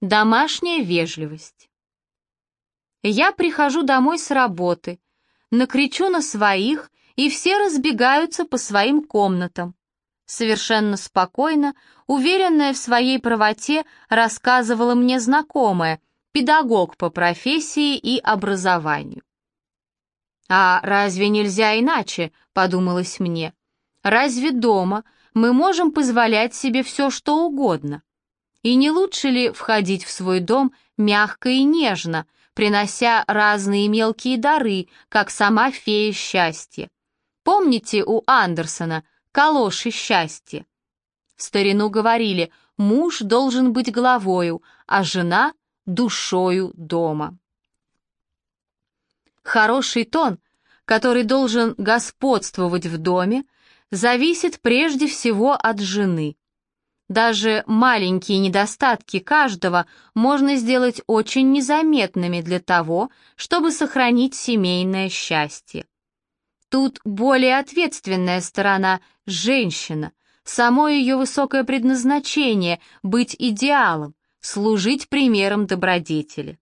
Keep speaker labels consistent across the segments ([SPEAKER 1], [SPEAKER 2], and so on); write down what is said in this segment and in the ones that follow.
[SPEAKER 1] Домашняя вежливость. Я прихожу домой с работы, накричу на своих, и все разбегаются по своим комнатам. Совершенно спокойно, уверенная в своей правоте, рассказывала мне знакомая, педагог по профессии и образованию. «А разве нельзя иначе?» — подумалось мне. «Разве дома мы можем позволять себе все, что угодно? И не лучше ли входить в свой дом мягко и нежно, принося разные мелкие дары, как сама фея счастья? Помните у Андерсона «Калоши счастья»? В старину говорили, муж должен быть главою, а жена — душою дома. Хороший тон, который должен господствовать в доме, зависит прежде всего от жены. Даже маленькие недостатки каждого можно сделать очень незаметными для того, чтобы сохранить семейное счастье. Тут более ответственная сторона – женщина, само ее высокое предназначение – быть идеалом, служить примером добродетели.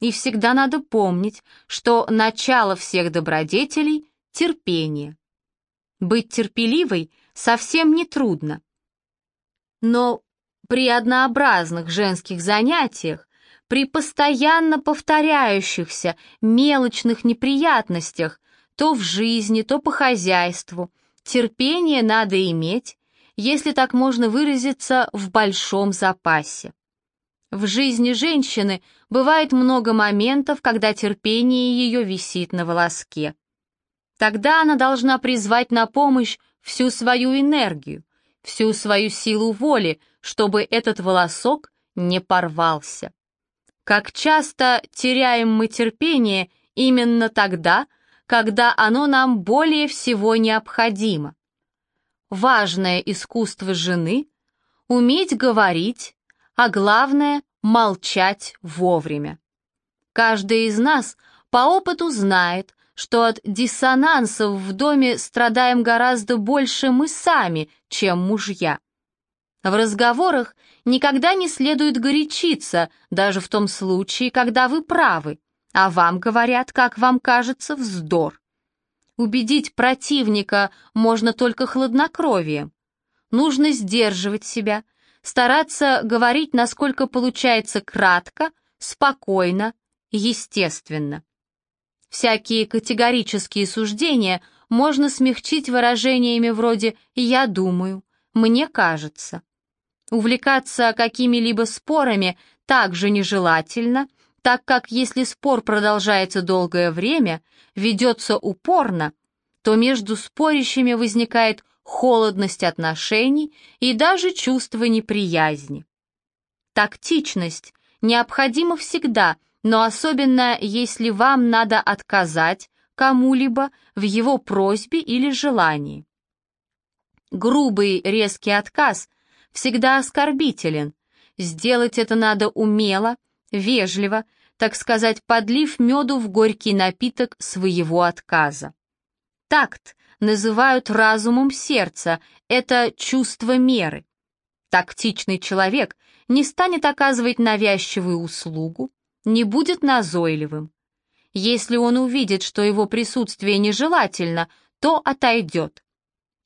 [SPEAKER 1] И всегда надо помнить, что начало всех добродетелей – терпение. Быть терпеливой совсем не трудно. Но при однообразных женских занятиях, при постоянно повторяющихся мелочных неприятностях, то в жизни, то по хозяйству, терпение надо иметь, если так можно выразиться, в большом запасе. В жизни женщины бывает много моментов, когда терпение ее висит на волоске. Тогда она должна призвать на помощь всю свою энергию, всю свою силу воли, чтобы этот волосок не порвался. Как часто теряем мы терпение именно тогда, когда оно нам более всего необходимо. Важное искусство жены — уметь говорить, а главное — молчать вовремя. Каждый из нас по опыту знает, что от диссонансов в доме страдаем гораздо больше мы сами, чем мужья. В разговорах никогда не следует горячиться, даже в том случае, когда вы правы, а вам говорят, как вам кажется, вздор. Убедить противника можно только хладнокровием. Нужно сдерживать себя, стараться говорить, насколько получается кратко, спокойно, естественно. Всякие категорические суждения можно смягчить выражениями вроде «я думаю», «мне кажется». Увлекаться какими-либо спорами также нежелательно, так как если спор продолжается долгое время, ведется упорно, то между спорящими возникает холодность отношений и даже чувство неприязни. Тактичность необходима всегда – но особенно если вам надо отказать кому-либо в его просьбе или желании. Грубый резкий отказ всегда оскорбителен. Сделать это надо умело, вежливо, так сказать, подлив меду в горький напиток своего отказа. Такт называют разумом сердца, это чувство меры. Тактичный человек не станет оказывать навязчивую услугу, не будет назойливым. Если он увидит, что его присутствие нежелательно, то отойдет.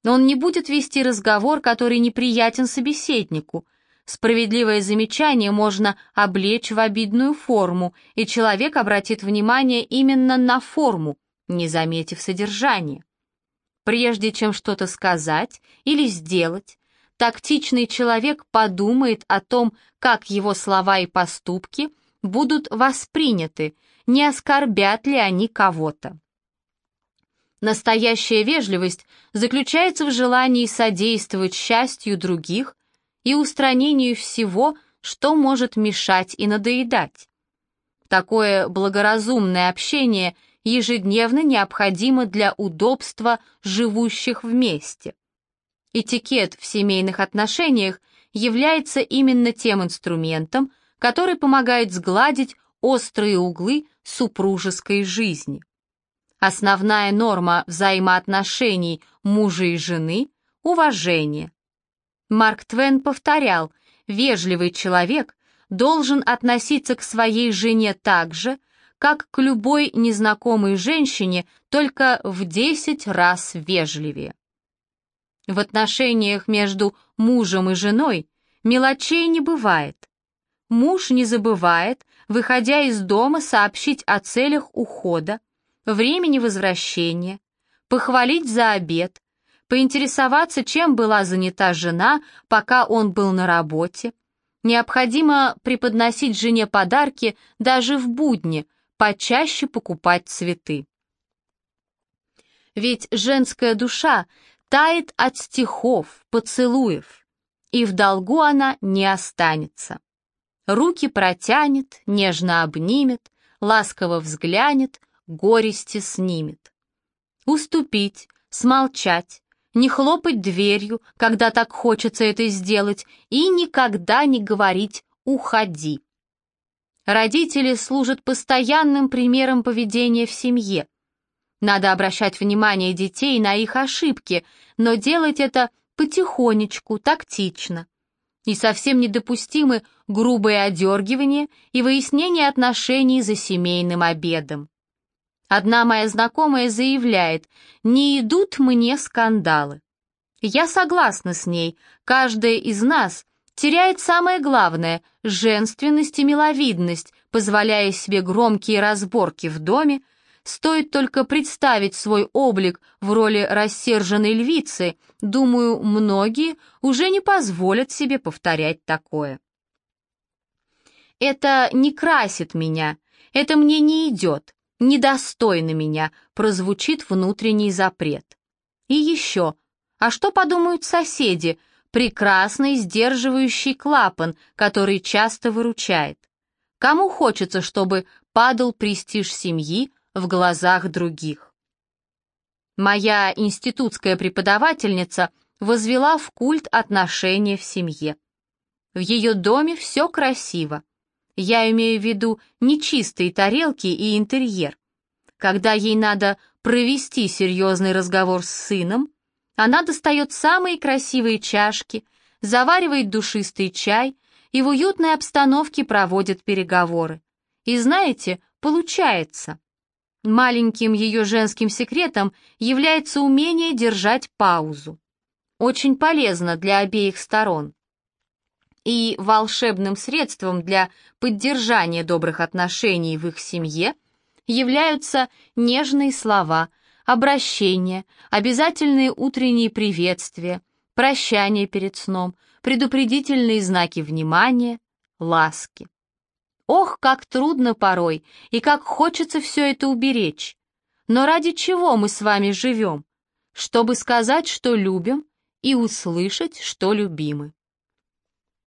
[SPEAKER 1] Он не будет вести разговор, который неприятен собеседнику. Справедливое замечание можно облечь в обидную форму, и человек обратит внимание именно на форму, не заметив содержание. Прежде чем что-то сказать или сделать, тактичный человек подумает о том, как его слова и поступки – будут восприняты, не оскорбят ли они кого-то. Настоящая вежливость заключается в желании содействовать счастью других и устранению всего, что может мешать и надоедать. Такое благоразумное общение ежедневно необходимо для удобства живущих вместе. Этикет в семейных отношениях является именно тем инструментом, который помогает сгладить острые углы супружеской жизни. Основная норма взаимоотношений мужа и жены – уважение. Марк Твен повторял, вежливый человек должен относиться к своей жене так же, как к любой незнакомой женщине, только в 10 раз вежливее. В отношениях между мужем и женой мелочей не бывает. Муж не забывает, выходя из дома, сообщить о целях ухода, времени возвращения, похвалить за обед, поинтересоваться, чем была занята жена, пока он был на работе. Необходимо преподносить жене подарки даже в будни, почаще покупать цветы. Ведь женская душа тает от стихов, поцелуев, и в долгу она не останется. Руки протянет, нежно обнимет, ласково взглянет, горести снимет. Уступить, смолчать, не хлопать дверью, когда так хочется это сделать, и никогда не говорить «уходи». Родители служат постоянным примером поведения в семье. Надо обращать внимание детей на их ошибки, но делать это потихонечку, тактично. И совсем недопустимы грубые одергивания и выяснение отношений за семейным обедом. Одна моя знакомая заявляет, не идут мне скандалы. Я согласна с ней, каждая из нас теряет самое главное – женственность и миловидность, позволяя себе громкие разборки в доме, Стоит только представить свой облик в роли рассерженной львицы, думаю, многие уже не позволят себе повторять такое. Это не красит меня, это мне не идет, недостойно меня, прозвучит внутренний запрет. И еще, а что подумают соседи, прекрасный сдерживающий клапан, который часто выручает? Кому хочется, чтобы падал престиж семьи, в глазах других. Моя институтская преподавательница возвела в культ отношения в семье. В ее доме все красиво. Я имею в виду нечистые тарелки и интерьер. Когда ей надо провести серьезный разговор с сыном, она достает самые красивые чашки, заваривает душистый чай и в уютной обстановке проводит переговоры. И знаете, получается. Маленьким ее женским секретом является умение держать паузу. Очень полезно для обеих сторон. И волшебным средством для поддержания добрых отношений в их семье являются нежные слова, обращения, обязательные утренние приветствия, прощание перед сном, предупредительные знаки внимания, ласки. Ох, как трудно порой, и как хочется все это уберечь. Но ради чего мы с вами живем? Чтобы сказать, что любим, и услышать, что любимы.